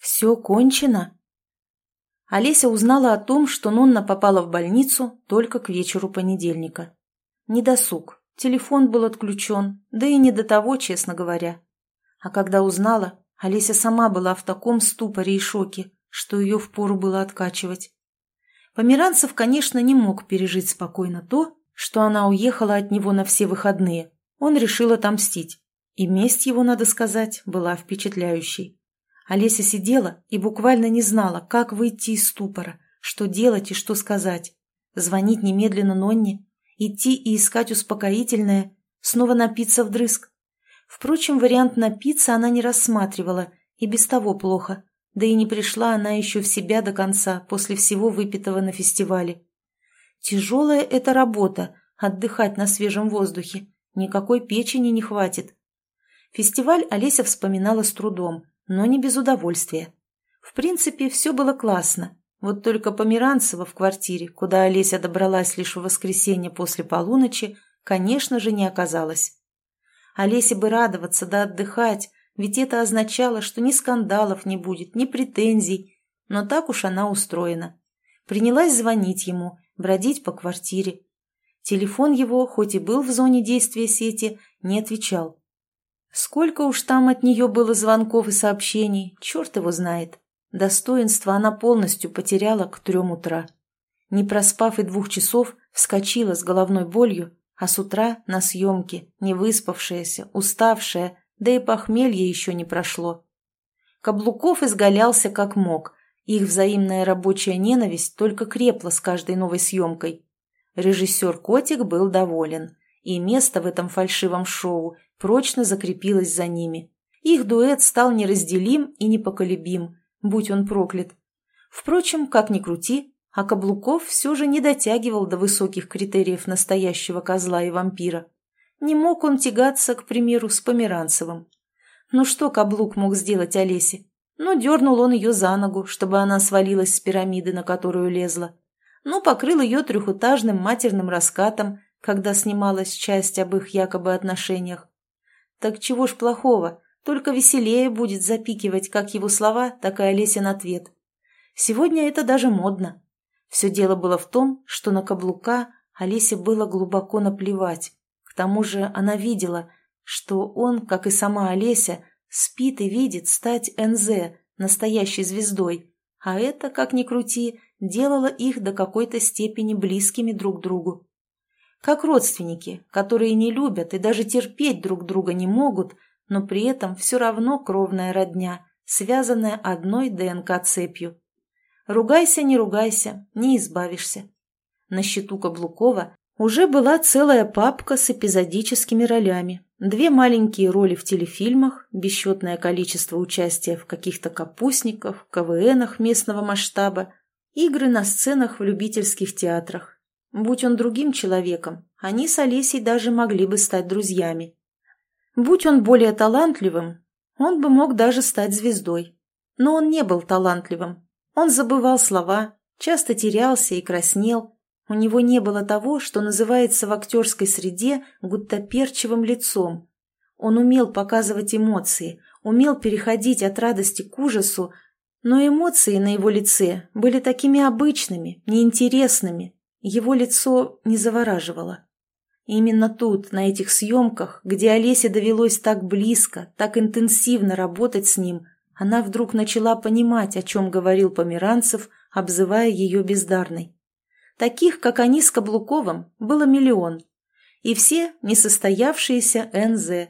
Все кончено? Олеся узнала о том, что Нонна попала в больницу только к вечеру понедельника. Недосуг, телефон был отключен, да и не до того, честно говоря. А когда узнала, Олеся сама была в таком ступоре и шоке, что ее впору было откачивать. Померанцев, конечно, не мог пережить спокойно то, что она уехала от него на все выходные. Он решил отомстить. И месть его, надо сказать, была впечатляющей. Олеся сидела и буквально не знала, как выйти из ступора, что делать и что сказать. Звонить немедленно Нонне, идти и искать успокоительное, снова напиться вдрызг. Впрочем, вариант напиться она не рассматривала, и без того плохо. Да и не пришла она еще в себя до конца после всего выпитого на фестивале. Тяжелая эта работа – отдыхать на свежем воздухе. Никакой печени не хватит. Фестиваль Олеся вспоминала с трудом, но не без удовольствия. В принципе, все было классно. Вот только Померанцева в квартире, куда Олеся добралась лишь в воскресенье после полуночи, конечно же, не оказалось. Олесе бы радоваться да отдыхать, ведь это означало, что ни скандалов не будет, ни претензий. Но так уж она устроена. Принялась звонить ему, бродить по квартире. Телефон его, хоть и был в зоне действия сети, не отвечал. Сколько уж там от нее было звонков и сообщений, черт его знает. Достоинство она полностью потеряла к трем утра. Не проспав и двух часов, вскочила с головной болью, а с утра на съемке, не выспавшаяся, уставшая, да и похмелье еще не прошло. Каблуков изгалялся как мог, их взаимная рабочая ненависть только крепла с каждой новой съемкой. Режиссер Котик был доволен, и место в этом фальшивом шоу прочно закрепилось за ними. Их дуэт стал неразделим и непоколебим, будь он проклят. Впрочем, как ни крути, а Каблуков все же не дотягивал до высоких критериев настоящего козла и вампира. Не мог он тягаться, к примеру, с Померанцевым. Ну что Каблук мог сделать Олесе? Ну, дернул он ее за ногу, чтобы она свалилась с пирамиды, на которую лезла. Ну, покрыл ее трехэтажным матерным раскатом, когда снималась часть об их якобы отношениях. Так чего ж плохого, только веселее будет запикивать как его слова, так и Олесин ответ. Сегодня это даже модно. Все дело было в том, что на каблука Олесе было глубоко наплевать. К тому же она видела, что он, как и сама Олеся, спит и видит стать НЗ, настоящей звездой, а это, как ни крути, делало их до какой-то степени близкими друг другу. Как родственники, которые не любят и даже терпеть друг друга не могут, но при этом все равно кровная родня, связанная одной ДНК-цепью. Ругайся, не ругайся, не избавишься. На счету Каблукова уже была целая папка с эпизодическими ролями. Две маленькие роли в телефильмах, бесчетное количество участия в каких-то капустниках, КВНах местного масштаба, игры на сценах в любительских театрах. Будь он другим человеком, они с Олесей даже могли бы стать друзьями. Будь он более талантливым, он бы мог даже стать звездой. Но он не был талантливым. Он забывал слова, часто терялся и краснел, у него не было того, что называется в актерской среде гуттаперчевым лицом. Он умел показывать эмоции, умел переходить от радости к ужасу, но эмоции на его лице были такими обычными, неинтересными. Его лицо не завораживало. именно тут, на этих съемках, где Олесе довелось так близко, так интенсивно работать с ним, она вдруг начала понимать, о чем говорил Померанцев, обзывая ее бездарной. Таких, как они с Каблуковым, было миллион. И все несостоявшиеся НЗ,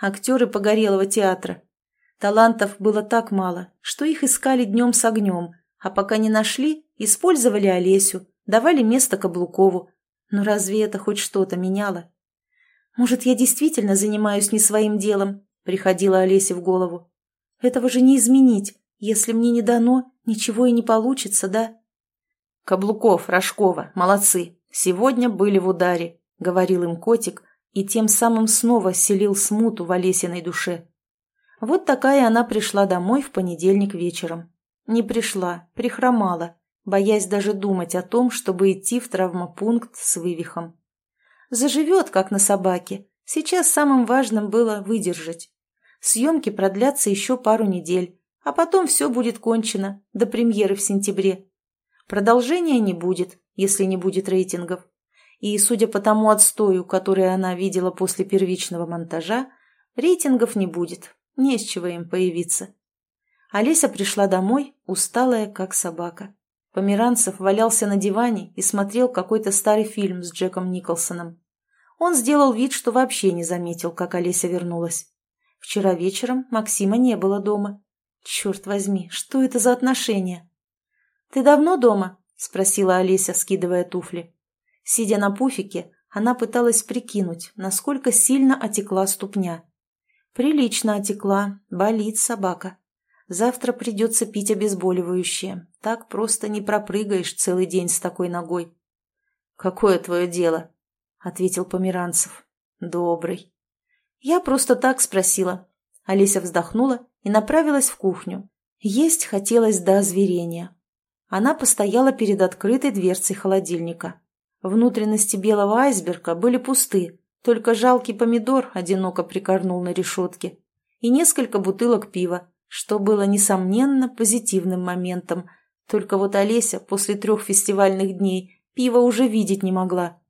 актеры Погорелого театра. Талантов было так мало, что их искали днем с огнем, а пока не нашли, использовали Олесю, давали место Каблукову. Но разве это хоть что-то меняло? «Может, я действительно занимаюсь не своим делом?» — приходила Олесе в голову. «Этого же не изменить. Если мне не дано, ничего и не получится, да?» «Каблуков, Рожкова, молодцы. Сегодня были в ударе», — говорил им котик, и тем самым снова селил смуту в Олесиной душе. Вот такая она пришла домой в понедельник вечером. Не пришла, прихромала, боясь даже думать о том, чтобы идти в травмопункт с вывихом. Заживет, как на собаке. Сейчас самым важным было выдержать. Съемки продлятся еще пару недель, А потом все будет кончено, до премьеры в сентябре. Продолжения не будет, если не будет рейтингов. И, судя по тому отстою, который она видела после первичного монтажа, рейтингов не будет, не с чего им появиться. Олеся пришла домой, усталая, как собака. Померанцев валялся на диване и смотрел какой-то старый фильм с Джеком Николсоном. Он сделал вид, что вообще не заметил, как Олеся вернулась. Вчера вечером Максима не было дома. Черт возьми, что это за отношения? «Ты давно дома?» – спросила Олеся, скидывая туфли. Сидя на пуфике, она пыталась прикинуть, насколько сильно отекла ступня. Прилично отекла, болит собака. Завтра придется пить обезболивающее. Так просто не пропрыгаешь целый день с такой ногой. «Какое твое дело?» — ответил Померанцев. «Добрый». «Я просто так спросила». Олеся вздохнула и направилась в кухню. Есть хотелось до озверения. Она постояла перед открытой дверцей холодильника. Внутренности белого айсберга были пусты, только жалкий помидор одиноко прикорнул на решетке. И несколько бутылок пива, что было, несомненно, позитивным моментом. Только вот Олеся после трех фестивальных дней пива уже видеть не могла.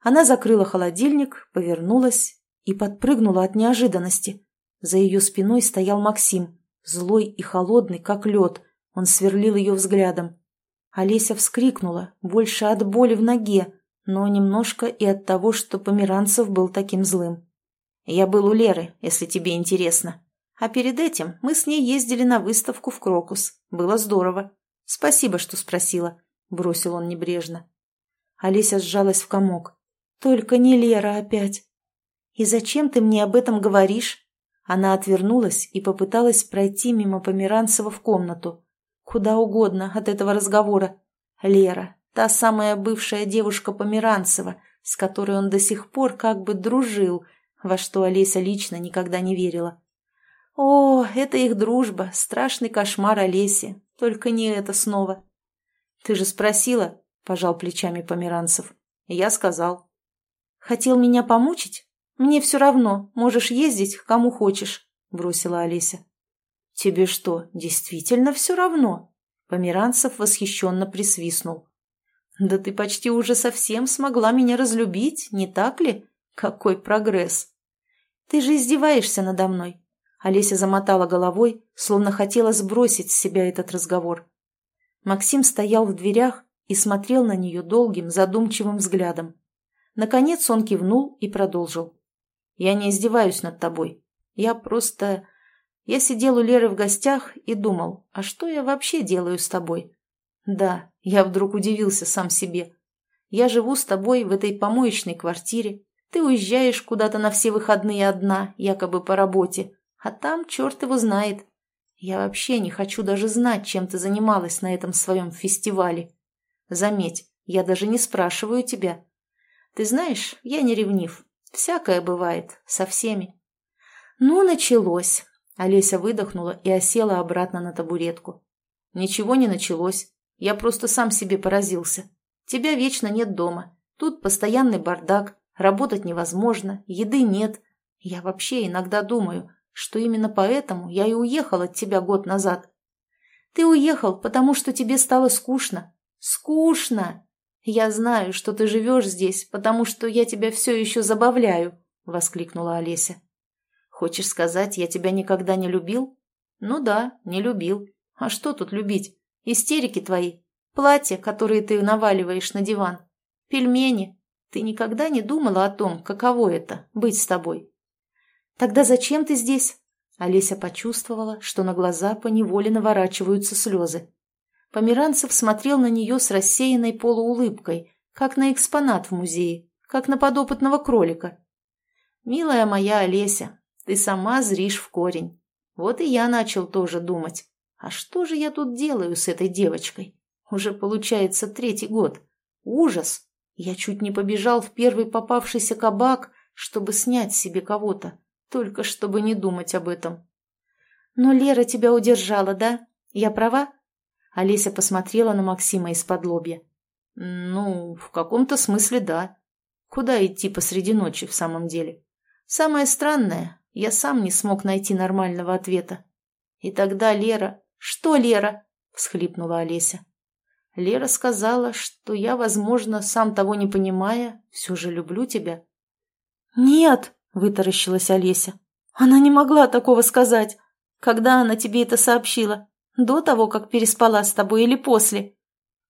Она закрыла холодильник, повернулась и подпрыгнула от неожиданности. За ее спиной стоял Максим, злой и холодный, как лед. Он сверлил ее взглядом. Олеся вскрикнула, больше от боли в ноге, но немножко и от того, что Померанцев был таким злым. «Я был у Леры, если тебе интересно», а перед этим мы с ней ездили на выставку в Крокус. Было здорово. Спасибо, что спросила», — бросил он небрежно. Олеся сжалась в комок. «Только не Лера опять». «И зачем ты мне об этом говоришь?» Она отвернулась и попыталась пройти мимо Померанцева в комнату. Куда угодно от этого разговора. Лера, та самая бывшая девушка Померанцева, с которой он до сих пор как бы дружил, во что Олеся лично никогда не верила. О, это их дружба, страшный кошмар Олеси. Только не это снова. Ты же спросила, пожал плечами Померанцев. Я сказал. Хотел меня помучить? Мне все равно, можешь ездить к кому хочешь, бросила Олеся. Тебе что, действительно все равно? Померанцев восхищенно присвистнул. Да ты почти уже совсем смогла меня разлюбить, не так ли? Какой прогресс! Ты же издеваешься надо мной. Олеся замотала головой, словно хотела сбросить с себя этот разговор. Максим стоял в дверях и смотрел на нее долгим, задумчивым взглядом. Наконец он кивнул и продолжил. «Я не издеваюсь над тобой. Я просто... Я сидел у Леры в гостях и думал, а что я вообще делаю с тобой? Да, я вдруг удивился сам себе. Я живу с тобой в этой помоечной квартире. Ты уезжаешь куда-то на все выходные одна, якобы по работе. А там черт его знает. Я вообще не хочу даже знать, чем ты занималась на этом своем фестивале. Заметь, я даже не спрашиваю тебя. Ты знаешь, я не ревнив. Всякое бывает, со всеми. Ну, началось. Олеся выдохнула и осела обратно на табуретку. Ничего не началось. Я просто сам себе поразился. Тебя вечно нет дома. Тут постоянный бардак, работать невозможно, еды нет. Я вообще иногда думаю, что именно поэтому я и уехал от тебя год назад. Ты уехал, потому что тебе стало скучно. Скучно! Я знаю, что ты живешь здесь, потому что я тебя все еще забавляю, — воскликнула Олеся. Хочешь сказать, я тебя никогда не любил? Ну да, не любил. А что тут любить? Истерики твои, платья, которые ты наваливаешь на диван, пельмени. Ты никогда не думала о том, каково это — быть с тобой? «Тогда зачем ты здесь?» Олеся почувствовала, что на глаза поневоле наворачиваются слезы. Померанцев смотрел на нее с рассеянной полуулыбкой, как на экспонат в музее, как на подопытного кролика. «Милая моя Олеся, ты сама зришь в корень. Вот и я начал тоже думать. А что же я тут делаю с этой девочкой? Уже получается третий год. Ужас! Я чуть не побежал в первый попавшийся кабак, чтобы снять себе кого-то. Только чтобы не думать об этом. «Но Лера тебя удержала, да? Я права?» Олеся посмотрела на Максима из-под лобья. «Ну, в каком-то смысле да. Куда идти посреди ночи в самом деле? Самое странное, я сам не смог найти нормального ответа. И тогда Лера... Что Лера? всхлипнула Олеся. Лера сказала, что я, возможно, сам того не понимая, все же люблю тебя. Нет, вытаращилась Олеся. Она не могла такого сказать. Когда она тебе это сообщила? До того, как переспала с тобой или после?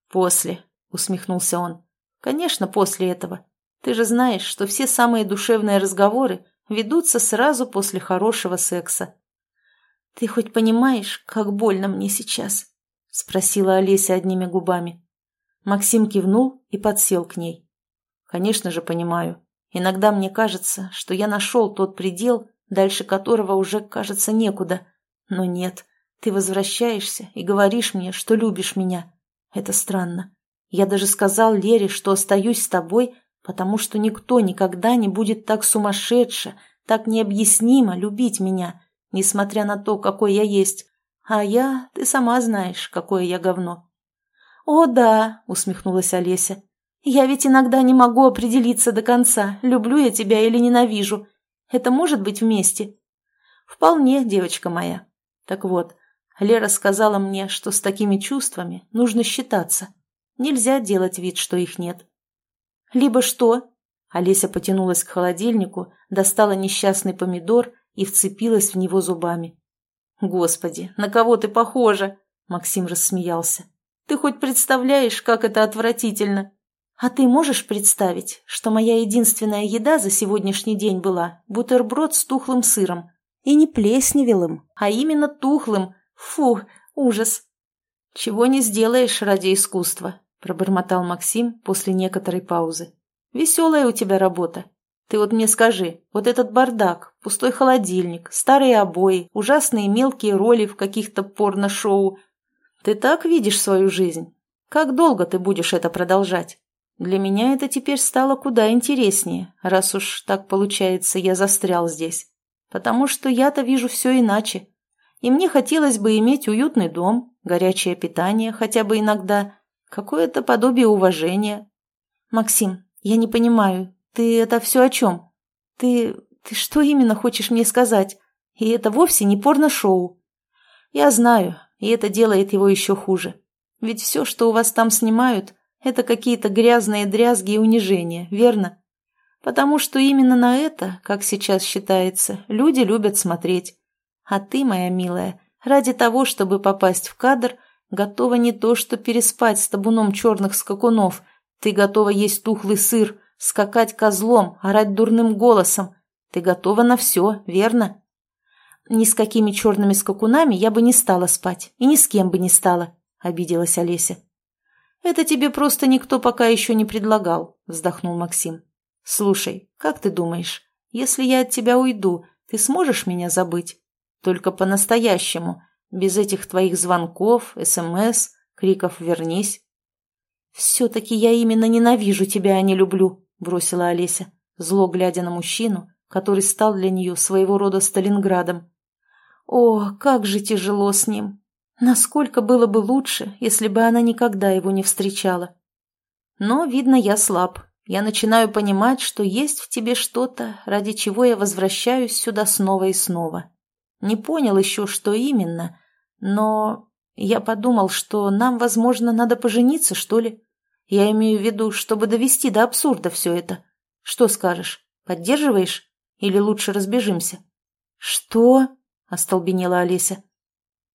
После, усмехнулся он. Конечно, после этого. Ты же знаешь, что все самые душевные разговоры ведутся сразу после хорошего секса. Ты хоть понимаешь, как больно мне сейчас? Спросила Олеся одними губами. Максим кивнул и подсел к ней. Конечно же, понимаю. Иногда мне кажется, что я нашел тот предел, дальше которого уже, кажется, некуда. Но нет, ты возвращаешься и говоришь мне, что любишь меня. Это странно. Я даже сказал Лере, что остаюсь с тобой, потому что никто никогда не будет так сумасшедше, так необъяснимо любить меня, несмотря на то, какой я есть. А я, ты сама знаешь, какое я говно. «О, да», — усмехнулась Олеся. «Я ведь иногда не могу определиться до конца, люблю я тебя или ненавижу. Это может быть вместе?» «Вполне, девочка моя. Так вот, Лера сказала мне, что с такими чувствами нужно считаться. Нельзя делать вид, что их нет. «Либо что?» Олеся потянулась к холодильнику, достала несчастный помидор и вцепилась в него зубами. «Господи, на кого ты похожа?» Максим рассмеялся. «Ты хоть представляешь, как это отвратительно?» «А ты можешь представить, что моя единственная еда за сегодняшний день была бутерброд с тухлым сыром? И не плесневелым, а именно тухлым. Фу, ужас!» «Чего не сделаешь ради искусства», – пробормотал Максим после некоторой паузы. «Веселая у тебя работа. Ты вот мне скажи, вот этот бардак, пустой холодильник, старые обои, ужасные мелкие роли в каких-то порно-шоу. Ты так видишь свою жизнь? Как долго ты будешь это продолжать? Для меня это теперь стало куда интереснее, раз уж так получается, я застрял здесь. Потому что я-то вижу все иначе. И мне хотелось бы иметь уютный дом, горячее питание хотя бы иногда, Какое-то подобие уважения. Максим, я не понимаю, ты это все о чем? Ты... ты что именно хочешь мне сказать? И это вовсе не порно-шоу. Я знаю, и это делает его еще хуже. Ведь все, что у вас там снимают, это какие-то грязные дрязги и унижения, верно? Потому что именно на это, как сейчас считается, люди любят смотреть. А ты, моя милая, ради того, чтобы попасть в кадр – Готова не то что переспать с табуном черных скакунов. Ты готова есть тухлый сыр, скакать козлом, орать дурным голосом. Ты готова на все, верно? Ни с какими черными скакунами я бы не стала спать, и ни с кем бы не стала, — обиделась Олеся. «Это тебе просто никто пока еще не предлагал», — вздохнул Максим. «Слушай, как ты думаешь, если я от тебя уйду, ты сможешь меня забыть? Только по-настоящему, без этих твоих звонков, СМС, криков «вернись». «Все-таки я именно ненавижу тебя, а не люблю», — бросила Олеся, зло глядя на мужчину, который стал для нее своего рода Сталинградом. «О, как же тяжело с ним! Насколько было бы лучше, если бы она никогда его не встречала. Но, видно, я слаб. Я начинаю понимать, что есть в тебе что-то, ради чего я возвращаюсь сюда снова и снова. Не понял еще, что именно, но я подумал, что нам, возможно, надо пожениться, что ли. Я имею в виду, чтобы довести до абсурда все это. Что скажешь, поддерживаешь? Или лучше разбежимся? Что? Остолбенела Олеся.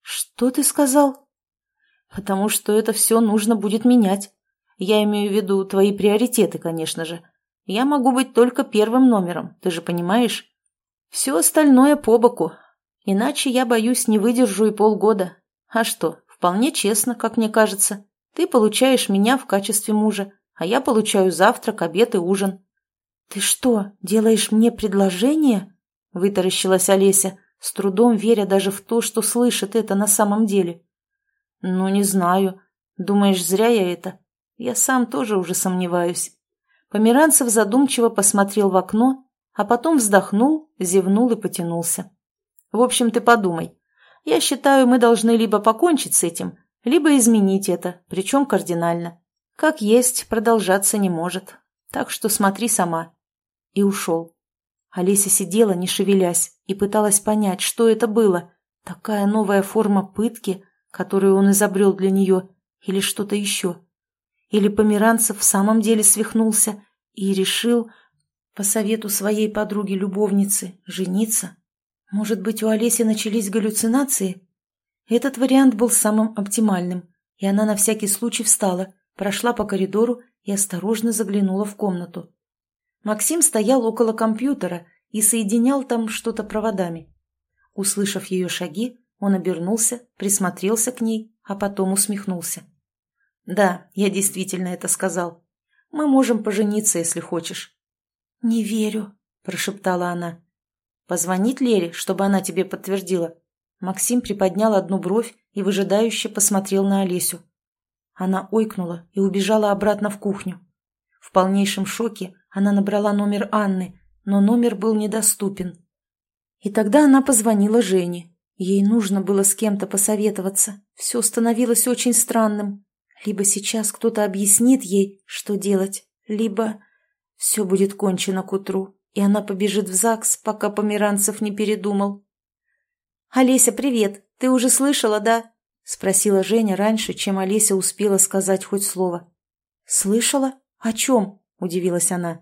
Что ты сказал? Потому что это все нужно будет менять. Я имею в виду твои приоритеты, конечно же. Я могу быть только первым номером, ты же понимаешь? Все остальное по боку, Иначе я, боюсь, не выдержу и полгода. А что, вполне честно, как мне кажется. Ты получаешь меня в качестве мужа, а я получаю завтрак, обед и ужин. «Ты что, делаешь мне предложение?» – вытаращилась Олеся, с трудом веря даже в то, что слышит это на самом деле. «Ну, не знаю. Думаешь, зря я это? Я сам тоже уже сомневаюсь». Померанцев задумчиво посмотрел в окно, а потом вздохнул, зевнул и потянулся. В общем, ты подумай. Я считаю, мы должны либо покончить с этим, либо изменить это, причем кардинально. Как есть, продолжаться не может. Так что смотри сама. И ушел. Олеся сидела, не шевелясь, и пыталась понять, что это было. Такая новая форма пытки, которую он изобрел для нее, или что-то еще. Или Померанцев в самом деле свихнулся и решил, по совету своей подруги-любовницы, жениться. Может быть, у Олеси начались галлюцинации? Этот вариант был самым оптимальным, и она на всякий случай встала, прошла по коридору и осторожно заглянула в комнату. Максим стоял около компьютера и соединял там что-то проводами. Услышав ее шаги, он обернулся, присмотрелся к ней, а потом усмехнулся. «Да, я действительно это сказал. Мы можем пожениться, если хочешь». «Не верю», – прошептала она. «Позвонить Лере, чтобы она тебе подтвердила?» Максим приподнял одну бровь и выжидающе посмотрел на Олесю. Она ойкнула и убежала обратно в кухню. В полнейшем шоке она набрала номер Анны, но номер был недоступен. И тогда она позвонила Жене. Ей нужно было с кем-то посоветоваться. Все становилось очень странным. Либо сейчас кто-то объяснит ей, что делать, либо все будет кончено к утру, и она побежит в ЗАГС, пока Померанцев не передумал. «Олеся, привет! Ты уже слышала, да?» — спросила Женя раньше, чем Олеся успела сказать хоть слово. «Слышала? О чем?» — удивилась она.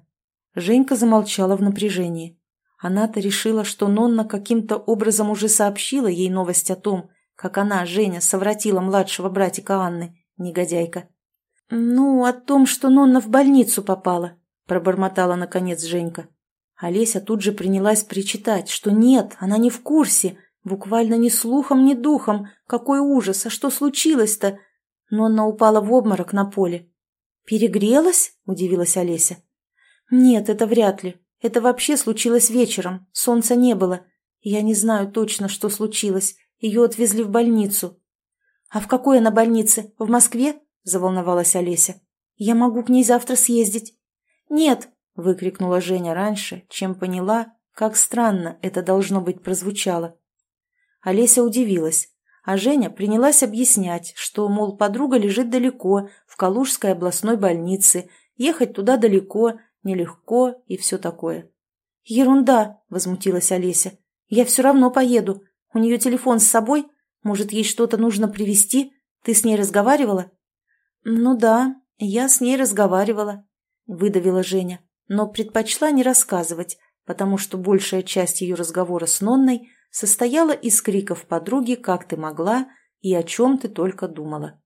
Женька замолчала в напряжении. Она-то решила, что Нонна каким-то образом уже сообщила ей новость о том, как она, Женя, совратила младшего братика Анны, негодяйка. «Ну, о том, что Нонна в больницу попала», — пробормотала наконец Женька. Олеся тут же принялась причитать, что нет, она не в курсе, буквально ни слухом, ни духом. Какой ужас, а что случилось-то? Нонна упала в обморок на поле. «Перегрелась?» – удивилась Олеся. «Нет, это вряд ли. Это вообще случилось вечером. Солнца не было. Я не знаю точно, что случилось. Ее отвезли в больницу». «А в какой она больнице? В Москве?» – заволновалась Олеся. «Я могу к ней завтра съездить». «Нет!» – выкрикнула Женя раньше, чем поняла, как странно это должно быть прозвучало. Олеся удивилась, а Женя принялась объяснять, что, мол, подруга лежит далеко, в Калужской областной больнице, ехать туда далеко, нелегко и все такое. «Ерунда!» – возмутилась Олеся. «Я все равно поеду. У нее телефон с собой. Может, ей что-то нужно привезти? Ты с ней разговаривала?» «Ну да, я с ней разговаривала», – выдавила Женя, но предпочла не рассказывать, потому что большая часть ее разговора с Нонной состояла из криков подруги «Как ты могла?» и «О чем ты только думала?».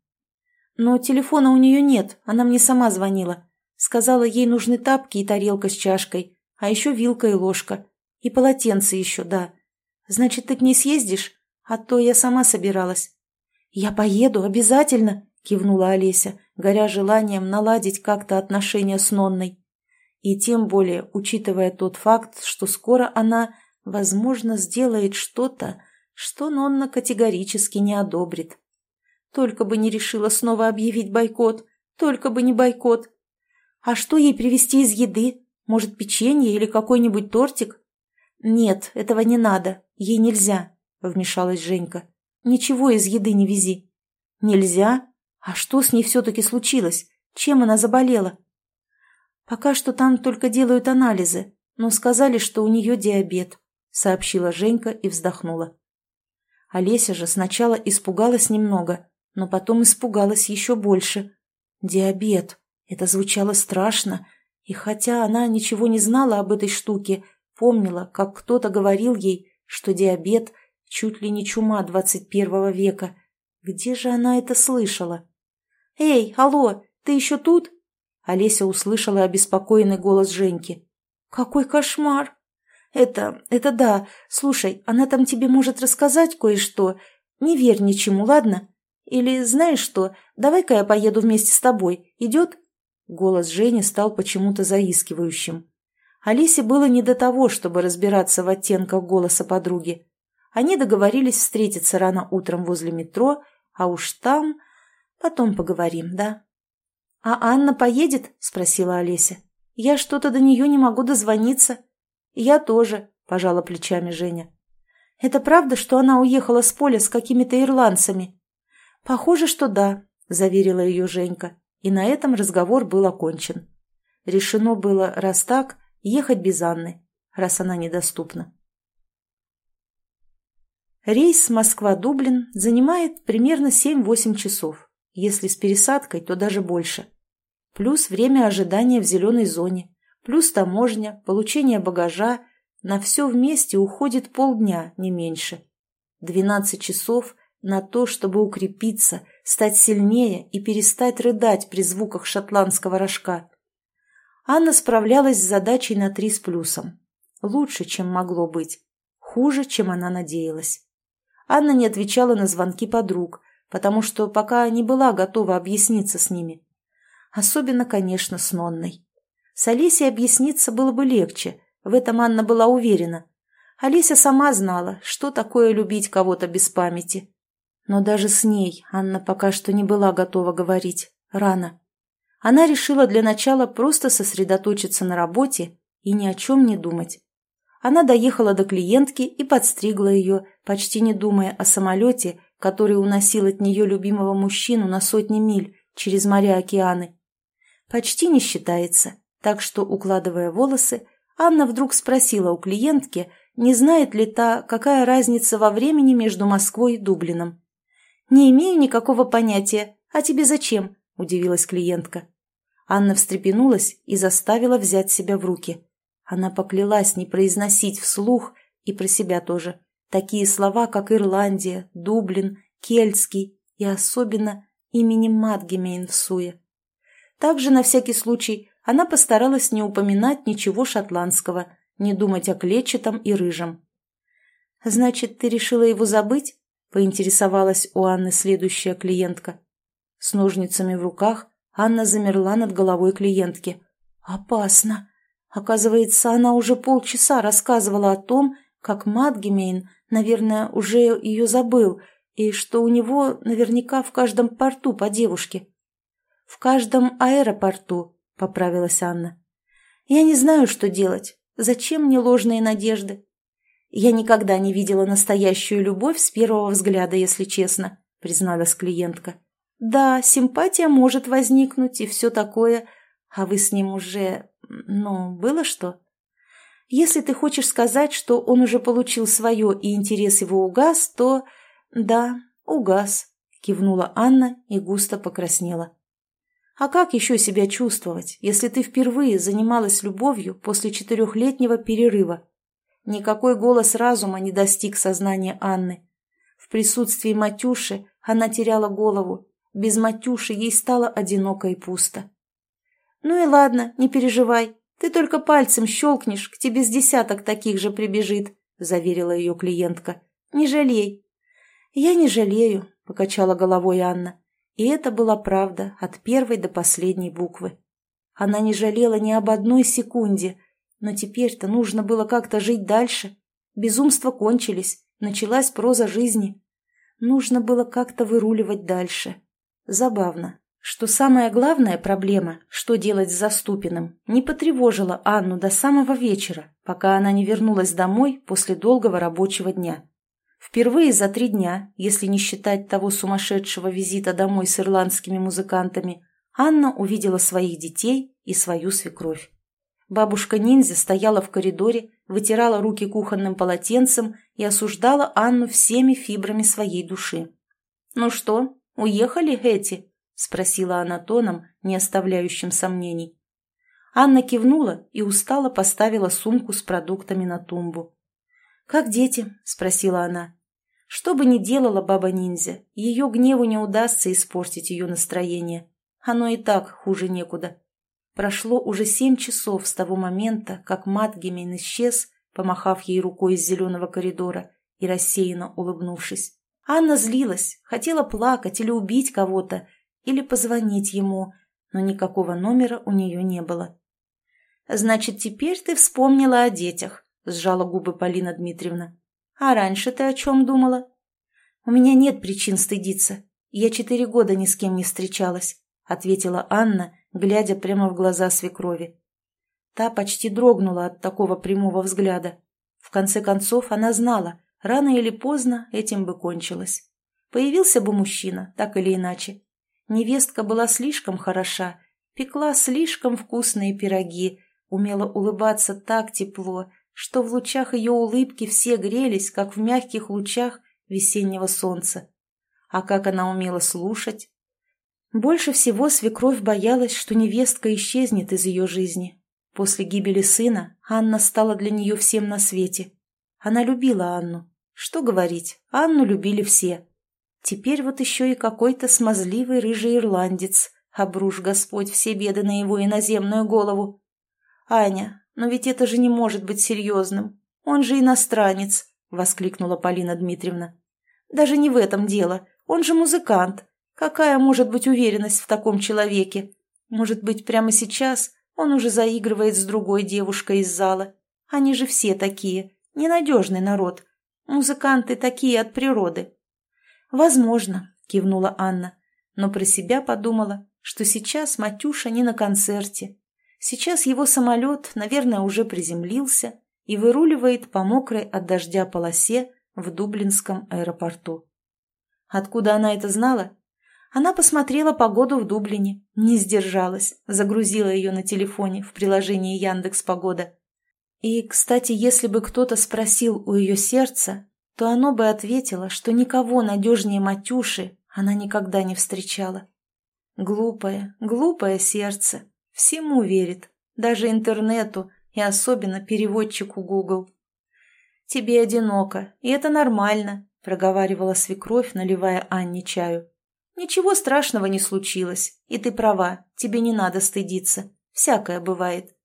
«Но телефона у нее нет, она мне сама звонила. Сказала, ей нужны тапки и тарелка с чашкой, а еще вилка и ложка. И полотенце еще, да. Значит, ты к ней съездишь? А то я сама собиралась». «Я поеду, обязательно!» – кивнула Олеся, горя желанием наладить как-то отношения с Нонной. И тем более, учитывая тот факт, что скоро она возможно, сделает что-то, что Нонна категорически не одобрит. Только бы не решила снова объявить бойкот, только бы не бойкот. А что ей привезти из еды? Может, печенье или какой-нибудь тортик? Нет, этого не надо, ей нельзя, вмешалась Женька. Ничего из еды не вези. Нельзя? А что с ней все-таки случилось? Чем она заболела? Пока что там только делают анализы, но сказали, что у нее диабет сообщила Женька и вздохнула. Олеся же сначала испугалась немного, но потом испугалась еще больше. Диабет. Это звучало страшно, и хотя она ничего не знала об этой штуке, помнила, как кто-то говорил ей, что диабет чуть ли не чума двадцать первого века. Где же она это слышала? «Эй, алло, ты еще тут?» Олеся услышала обеспокоенный голос Женьки. «Какой кошмар! Это... это да. Слушай, она там тебе может рассказать кое-что. Не верь ничему, ладно? Или знаешь что, давай-ка я поеду вместе с тобой. Идет?» Голос Жени стал почему-то заискивающим. Алисе было не до того, чтобы разбираться в оттенках голоса подруги. Они договорились встретиться рано утром возле метро, а уж там... Потом поговорим, да? «А Анна поедет?» – спросила Олеся. «Я что-то до нее не могу дозвониться». «Я тоже», – пожала плечами Женя. «Это правда, что она уехала с поля с какими-то ирландцами?» «Похоже, что да», – заверила ее Женька. И на этом разговор был окончен. Решено было, раз так, ехать без Анны, раз она недоступна. Рейс Москва-Дублин занимает примерно 7-8 часов. Если с пересадкой, то даже больше. Плюс время ожидания в зеленой зоне, плюс таможня, получение багажа. На все вместе уходит полдня, не меньше. 12 часов на то, чтобы укрепиться, стать сильнее и перестать рыдать при звуках шотландского рожка. Анна справлялась с задачей на три с плюсом. Лучше, чем могло быть. Хуже, чем она надеялась. Анна не отвечала на звонки подруг, потому что пока не была готова объясниться с ними. Особенно, конечно, с Нонной. С Олесей объясниться было бы легче, в этом Анна была уверена. Олеся сама знала, что такое любить кого-то без памяти. Но даже с ней Анна пока что не была готова говорить. Рано. Она решила для начала просто сосредоточиться на работе и ни о чем не думать. Она доехала до клиентки и подстригла ее, почти не думая о самолете, который уносил от нее любимого мужчину на сотни миль через моря-океаны. Почти не считается, так что, укладывая волосы, Анна вдруг спросила у клиентки, не знает ли та, какая разница во времени между Москвой и Дублином. «Не имею никакого понятия. А тебе зачем?» – удивилась клиентка. Анна встрепенулась и заставила взять себя в руки. Она поклялась не произносить вслух и про себя тоже такие слова, как Ирландия, Дублин, Кельтский и особенно имени Мадгемейн в Суе. Также, на всякий случай, она постаралась не упоминать ничего шотландского, не думать о клетчатом и рыжем. «Значит, ты решила его забыть?» – поинтересовалась у Анны следующая клиентка. С ножницами в руках Анна замерла над головой клиентки. «Опасно!» Оказывается, она уже полчаса рассказывала о том, как Мадгемейн, наверное, уже ее забыл, и что у него наверняка в каждом порту по девушке. «В каждом аэропорту», — поправилась Анна. «Я не знаю, что делать. Зачем мне ложные надежды? Я никогда не видела настоящую любовь с первого взгляда, если честно», — призналась клиентка. «Да, симпатия может возникнуть и все такое, а вы с ним уже ну, было что? Если ты хочешь сказать, что он уже получил свое и интерес его угас, то... Да, угас, кивнула Анна и густо покраснела. А как еще себя чувствовать, если ты впервые занималась любовью после четырехлетнего перерыва? Никакой голос разума не достиг сознания Анны. В присутствии Матюши она теряла голову. Без Матюши ей стало одиноко и пусто. «Ну и ладно, не переживай. Ты только пальцем щелкнешь, к тебе с десяток таких же прибежит», — заверила ее клиентка. «Не жалей». «Я не жалею», — покачала головой Анна. И это была правда от первой до последней буквы. Она не жалела ни об одной секунде, но теперь-то нужно было как-то жить дальше. Безумства кончились, началась проза жизни. Нужно было как-то выруливать дальше. Забавно, что самая главная проблема, что делать с Заступиным, не потревожила Анну до самого вечера, пока она не вернулась домой после долгого рабочего дня. Впервые за три дня, если не считать того сумасшедшего визита домой с ирландскими музыкантами, Анна увидела своих детей и свою свекровь. Бабушка-ниндзя стояла в коридоре, вытирала руки кухонным полотенцем и осуждала Анну всеми фибрами своей души. «Ну что, уехали эти?» — спросила она тоном, не оставляющим сомнений. Анна кивнула и устало поставила сумку с продуктами на тумбу. «Как дети?» — спросила она. Что бы ни делала баба-ниндзя, ее гневу не удастся испортить ее настроение. Оно и так хуже некуда. Прошло уже семь часов с того момента, как Матгемин исчез, помахав ей рукой из зеленого коридора и рассеянно улыбнувшись. Анна злилась, хотела плакать или убить кого-то, или позвонить ему, но никакого номера у нее не было. «Значит, теперь ты вспомнила о детях», — сжала губы Полина Дмитриевна. «А раньше ты о чем думала?» «У меня нет причин стыдиться. Я четыре года ни с кем не встречалась», — ответила Анна, глядя прямо в глаза свекрови. Та почти дрогнула от такого прямого взгляда. В конце концов, она знала, рано или поздно этим бы кончилось. Появился бы мужчина, так или иначе, Невестка была слишком хороша, пекла слишком вкусные пироги, умела улыбаться так тепло, что в лучах ее улыбки все грелись, как в мягких лучах весеннего солнца. А как она умела слушать? Больше всего свекровь боялась, что невестка исчезнет из ее жизни. После гибели сына Анна стала для нее всем на свете. Она любила Анну. Что говорить, Анну любили все. Теперь вот еще и какой-то смазливый рыжий ирландец. Обрушь Господь все беды на его иноземную голову. Аня, но ведь это же не может быть серьезным. Он же иностранец, воскликнула Полина Дмитриевна. Даже не в этом дело. Он же музыкант. Какая может быть уверенность в таком человеке? Может быть, прямо сейчас он уже заигрывает с другой девушкой из зала. Они же все такие. Ненадежный народ. Музыканты такие от природы. «Возможно», — кивнула Анна, но про себя подумала, что сейчас Матюша не на концерте. Сейчас его самолет, наверное, уже приземлился и выруливает по мокрой от дождя полосе в Дублинском аэропорту. Откуда она это знала? Она посмотрела погоду в Дублине, не сдержалась, загрузила ее на телефоне в приложении Яндекс Погода. И, кстати, если бы кто-то спросил у ее сердца, то оно бы ответило, что никого надежнее Матюши она никогда не встречала. Глупое, глупое сердце. Всему верит, даже интернету и особенно переводчику Google. «Тебе одиноко, и это нормально», — проговаривала свекровь, наливая Анне чаю. «Ничего страшного не случилось, и ты права, тебе не надо стыдиться. Всякое бывает.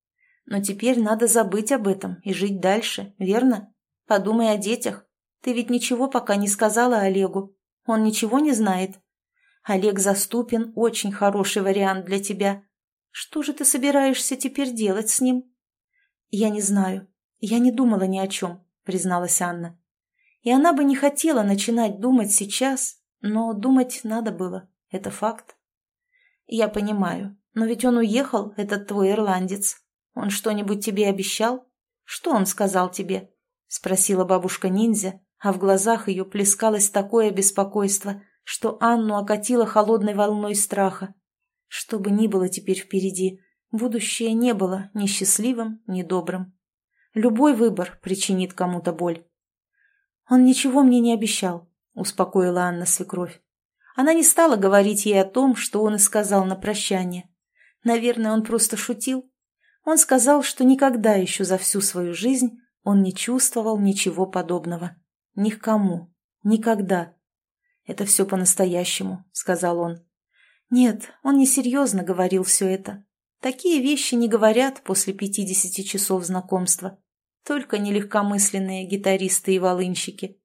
Но теперь надо забыть об этом и жить дальше, верно? Подумай о детях. Ты ведь ничего пока не сказала Олегу. Он ничего не знает. Олег Заступин – очень хороший вариант для тебя. Что же ты собираешься теперь делать с ним? Я не знаю. Я не думала ни о чем, призналась Анна. И она бы не хотела начинать думать сейчас, но думать надо было. Это факт. Я понимаю. Но ведь он уехал, этот твой ирландец. Он что-нибудь тебе обещал? Что он сказал тебе? Спросила бабушка-ниндзя, а в глазах ее плескалось такое беспокойство, что Анну окатило холодной волной страха. Что бы ни было теперь впереди, будущее не было ни счастливым, ни добрым. Любой выбор причинит кому-то боль. «Он ничего мне не обещал», — успокоила Анна свекровь. Она не стала говорить ей о том, что он и сказал на прощание. Наверное, он просто шутил. Он сказал, что никогда еще за всю свою жизнь он не чувствовал ничего подобного. Ни к кому. Никогда. «Это все по-настоящему», — сказал он. Нет, он несерьезно говорил все это. Такие вещи не говорят после пятидесяти часов знакомства. Только нелегкомысленные гитаристы и волынщики.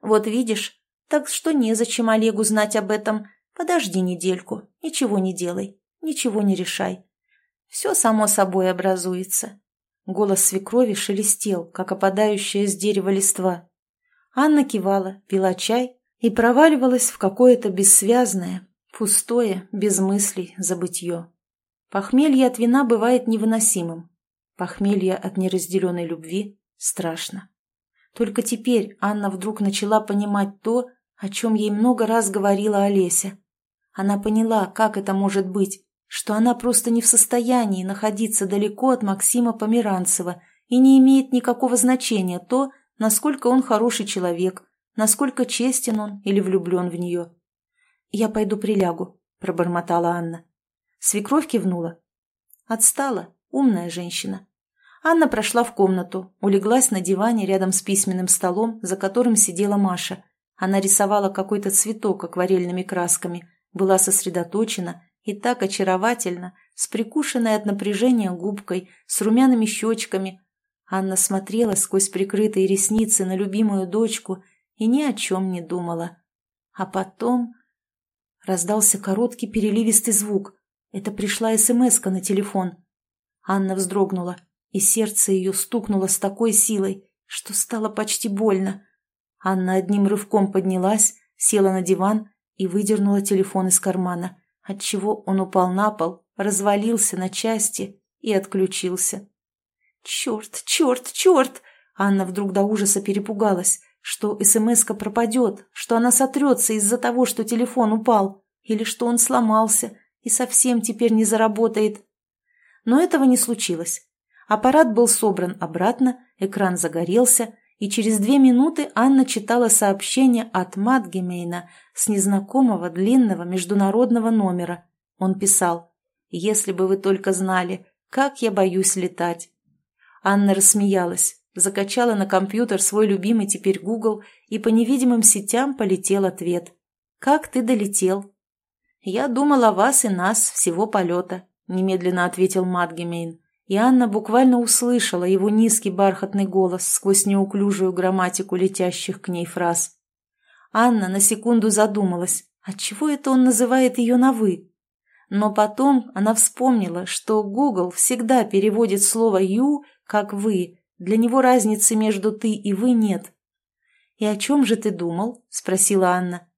Вот видишь, так что незачем Олегу знать об этом. Подожди недельку, ничего не делай, ничего не решай. Все само собой образуется. Голос свекрови шелестел, как опадающая с дерева листва. Анна кивала, пила чай и проваливалась в какое-то бессвязное, пустое, без мыслей, забытье. Похмелье от вина бывает невыносимым. Похмелье от неразделенной любви страшно. Только теперь Анна вдруг начала понимать то, о чем ей много раз говорила Олеся. Она поняла, как это может быть, что она просто не в состоянии находиться далеко от Максима Померанцева и не имеет никакого значения то, насколько он хороший человек, насколько честен он или влюблен в нее. «Я пойду прилягу», — пробормотала Анна. Свекровь кивнула. Отстала, умная женщина. Анна прошла в комнату, улеглась на диване рядом с письменным столом, за которым сидела Маша. Она рисовала какой-то цветок акварельными красками, была сосредоточена и так очаровательно, с прикушенной от напряжения губкой, с румяными щечками, Анна смотрела сквозь прикрытые ресницы на любимую дочку и ни о чем не думала. А потом раздался короткий переливистый звук. Это пришла смс на телефон. Анна вздрогнула, и сердце ее стукнуло с такой силой, что стало почти больно. Анна одним рывком поднялась, села на диван и выдернула телефон из кармана, отчего он упал на пол, развалился на части и отключился. «Черт, черт, черт!» Анна вдруг до ужаса перепугалась, что СМС-ка пропадет, что она сотрется из-за того, что телефон упал, или что он сломался и совсем теперь не заработает. Но этого не случилось. Аппарат был собран обратно, экран загорелся, и через две минуты Анна читала сообщение от Матгемейна с незнакомого длинного международного номера. Он писал «Если бы вы только знали, как я боюсь летать». Анна рассмеялась, закачала на компьютер свой любимый теперь Google, и по невидимым сетям полетел ответ. «Как ты долетел?» «Я думал о вас и нас всего полета», — немедленно ответил Матгемейн и Анна буквально услышала его низкий бархатный голос сквозь неуклюжую грамматику летящих к ней фраз. Анна на секунду задумалась, отчего это он называет ее на «вы». Но потом она вспомнила, что Google всегда переводит слово «ю» как «вы», для него разницы между «ты» и «вы» нет. «И о чем же ты думал?» – спросила Анна.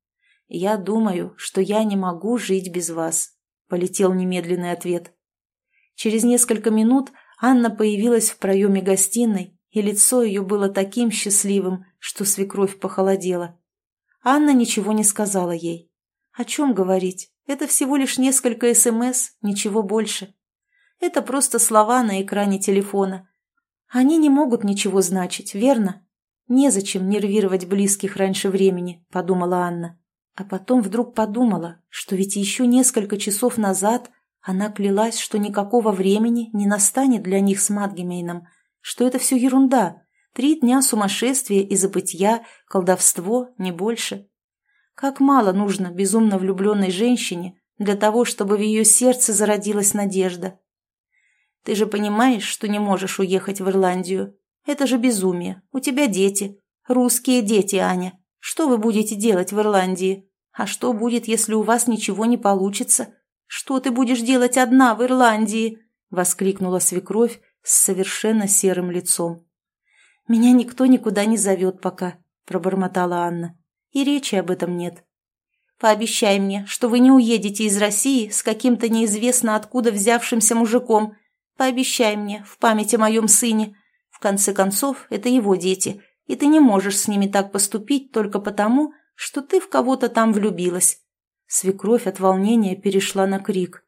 «Я думаю, что я не могу жить без вас», – полетел немедленный ответ. Через несколько минут Анна появилась в проеме гостиной, и лицо ее было таким счастливым, что свекровь похолодела. Анна ничего не сказала ей. О чем говорить? Это всего лишь несколько СМС, ничего больше. Это просто слова на экране телефона. Они не могут ничего значить, верно? Незачем нервировать близких раньше времени, подумала Анна. А потом вдруг подумала, что ведь еще несколько часов назад она клялась, что никакого времени не настанет для них с Мадгемейном, что это все ерунда, три дня сумасшествия и забытья, колдовство, не больше. Как мало нужно безумно влюбленной женщине для того, чтобы в ее сердце зародилась надежда. Ты же понимаешь, что не можешь уехать в Ирландию. Это же безумие. У тебя дети. Русские дети, Аня. Что вы будете делать в Ирландии? А что будет, если у вас ничего не получится? «Что ты будешь делать одна в Ирландии?» — воскликнула свекровь с совершенно серым лицом. «Меня никто никуда не зовет пока», — пробормотала Анна. «И речи об этом нет». «Пообещай мне, что вы не уедете из России с каким-то неизвестно откуда взявшимся мужиком. Пообещай мне, в память о моем сыне. В конце концов, это его дети, и ты не можешь с ними так поступить только потому, что ты в кого-то там влюбилась. Свекровь от волнения перешла на крик.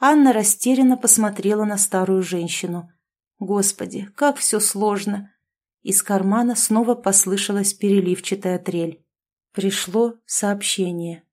Анна растерянно посмотрела на старую женщину. «Господи, как все сложно!» Из кармана снова послышалась переливчатая трель. Пришло сообщение.